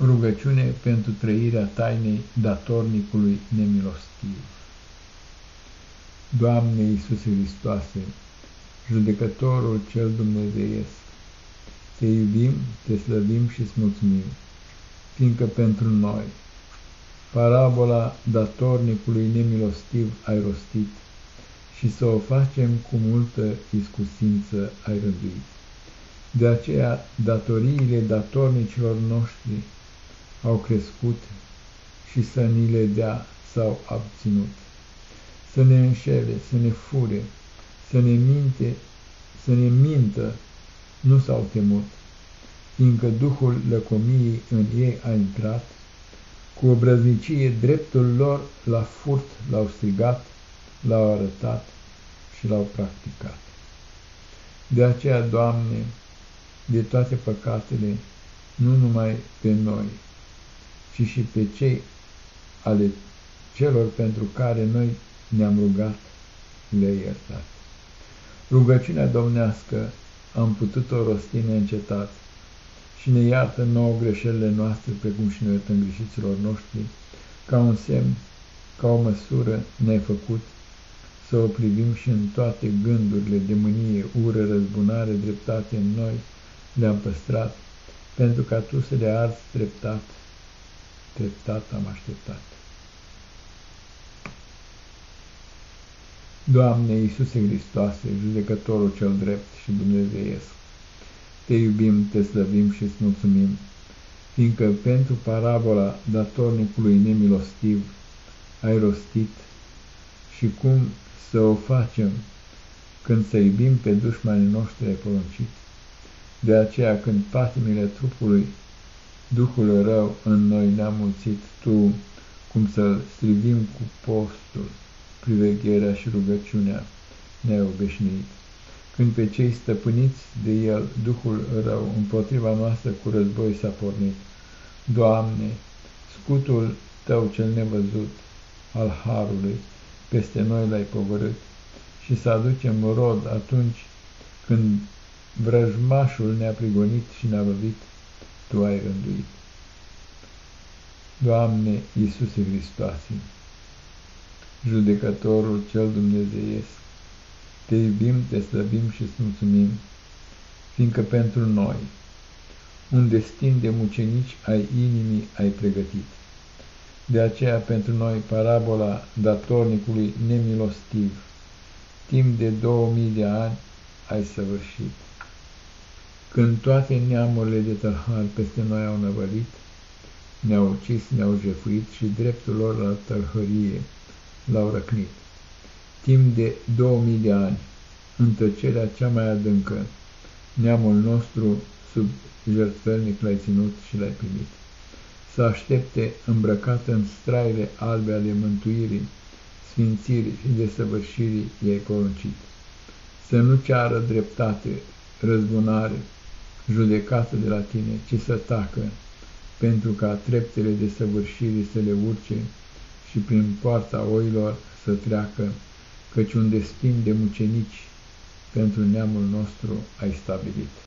Rugăciune pentru trăirea tainei datornicului nemilostiv. Doamne Iisuse Hristoase, judecătorul cel dumnezeiesc, te iubim, te slăvim și îți mulțumim, fiindcă pentru noi parabola datornicului nemilostiv ai rostit și să o facem cu multă iscusință ai răduit. De aceea, datoriile datornicilor noștri au crescut și să ni le dea s-au abținut. Să ne înșele, să ne fure, să ne minte, să ne mintă, nu s-au temut, fiindcă Duhul lăcomiei în ei a intrat, cu obrăznicie dreptul lor la furt l-au strigat, l-au arătat și l-au practicat. De aceea, Doamne, de toate păcatele, nu numai pe noi, ci și pe cei ale celor pentru care noi ne-am rugat, le iertat. Rugăciunea domnească am putut-o rosti neîncetat și ne iartă nouă greșelile noastre, precum și ne iertăm greșiților noștri, ca un semn, ca o măsură ne-ai făcut, să o privim și în toate gândurile de mânie, ură, răzbunare, dreptate în noi, le-am păstrat, pentru ca Tu să le arzi treptat treptat am așteptat. Doamne Iisuse Hristoase, judecătorul cel drept și dumnezeiesc, te iubim, te slăvim și îți mulțumim, fiindcă pentru parabola datornicului nemilostiv ai rostit și cum să o facem când să iubim pe dușmanii noștri ai poruncit. De aceea când patimile trupului Duhul rău în noi ne-a mulțit, Tu, cum să strivim cu postul, privegherea și rugăciunea ne-ai obișnuit. Când pe cei stăpâniți de el, Duhul rău împotriva noastră cu război s-a pornit. Doamne, scutul Tău cel nevăzut al Harului peste noi l-ai povărât și să aducem rod atunci când vrăjmașul ne-a prigonit și ne-a lovit tu ai rânduit. Doamne Iisuse Hristoase, judecătorul cel dumnezeiesc, te iubim, te slăbim și îți mulțumim, fiindcă pentru noi un destin de mucenici ai inimii ai pregătit. De aceea pentru noi parabola datornicului nemilostiv, timp de două mii de ani ai săvârșit. Când toate neamurile de tărhari peste noi au năvălit, ne-au ucis, ne-au jefuit și dreptul lor la tărhărie l-au răcnit. Timp de două mii de ani, în tăcerea cea mai adâncă, neamul nostru sub jertfelnic l-ai ținut și l-ai primit. Să aștepte îmbrăcat în straile albe ale mântuirii, sfințirii și desăvârșirii i-ai poruncit. Să nu ceară dreptate, răzbunare, judecată de la tine, ci să tacă, pentru ca treptele de săvârșire să le urce și prin poarta oilor să treacă, căci un destin de mucenici pentru neamul nostru ai stabilit.